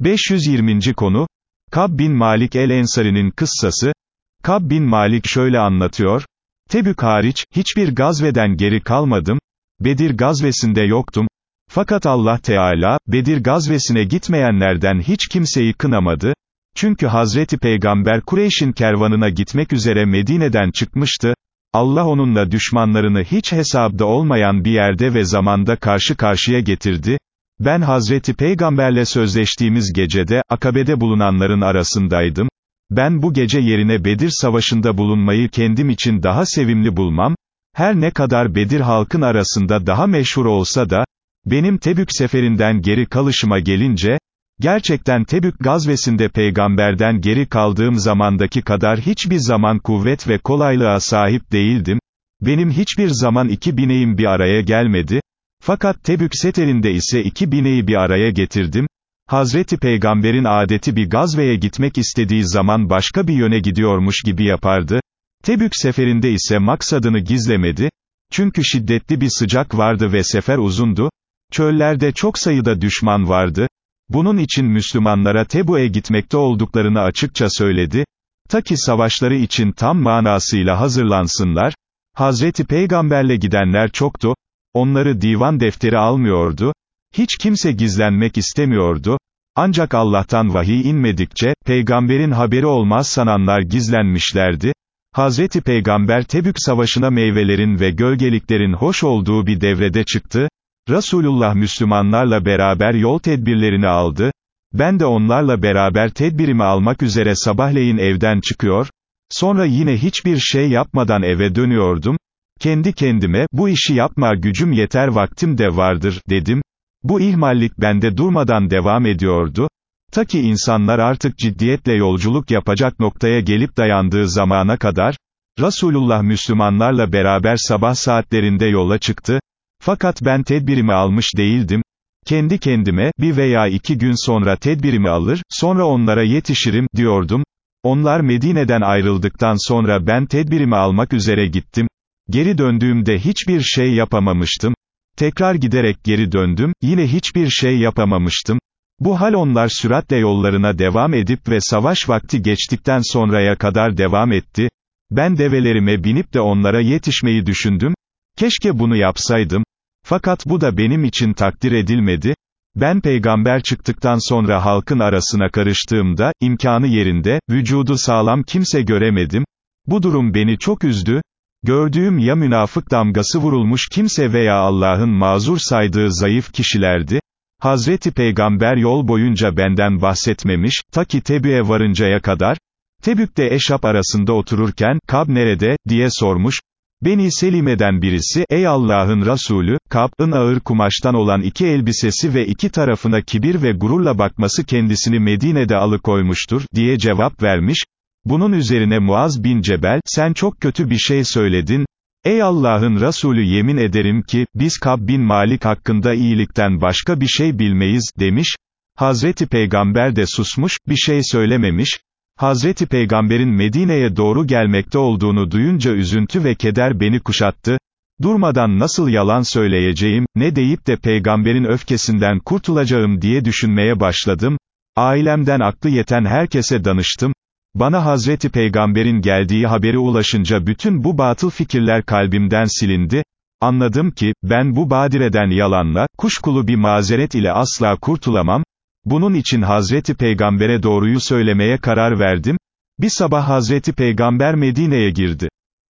520. konu, Kab bin Malik el-Ensari'nin kıssası, Kab bin Malik şöyle anlatıyor, Tebük hariç, hiçbir gazveden geri kalmadım, Bedir gazvesinde yoktum, fakat Allah Teala, Bedir gazvesine gitmeyenlerden hiç kimseyi kınamadı, çünkü Hazreti Peygamber Kureyş'in kervanına gitmek üzere Medine'den çıkmıştı, Allah onunla düşmanlarını hiç hesabda olmayan bir yerde ve zamanda karşı karşıya getirdi, ben Hazreti Peygamberle sözleştiğimiz gecede, akabede bulunanların arasındaydım, ben bu gece yerine Bedir Savaşı'nda bulunmayı kendim için daha sevimli bulmam, her ne kadar Bedir halkın arasında daha meşhur olsa da, benim Tebük seferinden geri kalışıma gelince, gerçekten Tebük gazvesinde peygamberden geri kaldığım zamandaki kadar hiçbir zaman kuvvet ve kolaylığa sahip değildim, benim hiçbir zaman iki bineğim bir araya gelmedi, fakat Tebük seterinde ise iki bineği bir araya getirdim, Hazreti Peygamber'in adeti bir gazveye gitmek istediği zaman başka bir yöne gidiyormuş gibi yapardı, Tebük seferinde ise maksadını gizlemedi, çünkü şiddetli bir sıcak vardı ve sefer uzundu, çöllerde çok sayıda düşman vardı, bunun için Müslümanlara Tebuk'e gitmekte olduklarını açıkça söyledi, ta ki savaşları için tam manasıyla hazırlansınlar, Hazreti Peygamberle gidenler çoktu, onları divan defteri almıyordu, hiç kimse gizlenmek istemiyordu, ancak Allah'tan vahiy inmedikçe, peygamberin haberi olmaz sananlar gizlenmişlerdi, Hazreti Peygamber Tebük Savaşı'na meyvelerin ve gölgeliklerin hoş olduğu bir devrede çıktı, Resulullah Müslümanlarla beraber yol tedbirlerini aldı, ben de onlarla beraber tedbirimi almak üzere sabahleyin evden çıkıyor, sonra yine hiçbir şey yapmadan eve dönüyordum, kendi kendime, bu işi yapma gücüm yeter vaktim de vardır, dedim, bu ihmallik bende durmadan devam ediyordu, ta ki insanlar artık ciddiyetle yolculuk yapacak noktaya gelip dayandığı zamana kadar, Resulullah Müslümanlarla beraber sabah saatlerinde yola çıktı, fakat ben tedbirimi almış değildim, kendi kendime, bir veya iki gün sonra tedbirimi alır, sonra onlara yetişirim, diyordum, onlar Medine'den ayrıldıktan sonra ben tedbirimi almak üzere gittim, geri döndüğümde hiçbir şey yapamamıştım, tekrar giderek geri döndüm, yine hiçbir şey yapamamıştım, bu hal onlar süratle yollarına devam edip ve savaş vakti geçtikten sonraya kadar devam etti, ben develerime binip de onlara yetişmeyi düşündüm, keşke bunu yapsaydım, fakat bu da benim için takdir edilmedi, ben peygamber çıktıktan sonra halkın arasına karıştığımda, imkanı yerinde, vücudu sağlam kimse göremedim, bu durum beni çok üzdü, gördüğüm ya münafık damgası vurulmuş kimse veya Allah'ın mazur saydığı zayıf kişilerdi, Hazreti Peygamber yol boyunca benden bahsetmemiş, ta ki Tebük'e varıncaya kadar, Tebük'te Eşap arasında otururken, Kab nerede, diye sormuş, Beni Selime'den birisi, ey Allah'ın Resulü, Kab'ın ağır kumaştan olan iki elbisesi ve iki tarafına kibir ve gururla bakması kendisini Medine'de alıkoymuştur, diye cevap vermiş, bunun üzerine Muaz bin Cebel, sen çok kötü bir şey söyledin, ey Allah'ın Resulü yemin ederim ki, biz Kab bin Malik hakkında iyilikten başka bir şey bilmeyiz, demiş, Hazreti Peygamber de susmuş, bir şey söylememiş, Hazreti Peygamber'in Medine'ye doğru gelmekte olduğunu duyunca üzüntü ve keder beni kuşattı, durmadan nasıl yalan söyleyeceğim, ne deyip de peygamberin öfkesinden kurtulacağım diye düşünmeye başladım, ailemden aklı yeten herkese danıştım, bana Hazreti Peygamber'in geldiği haberi ulaşınca bütün bu batıl fikirler kalbimden silindi, anladım ki, ben bu badireden yalanla, kuşkulu bir mazeret ile asla kurtulamam, bunun için Hazreti Peygamber'e doğruyu söylemeye karar verdim, bir sabah Hazreti Peygamber Medine'ye girdi.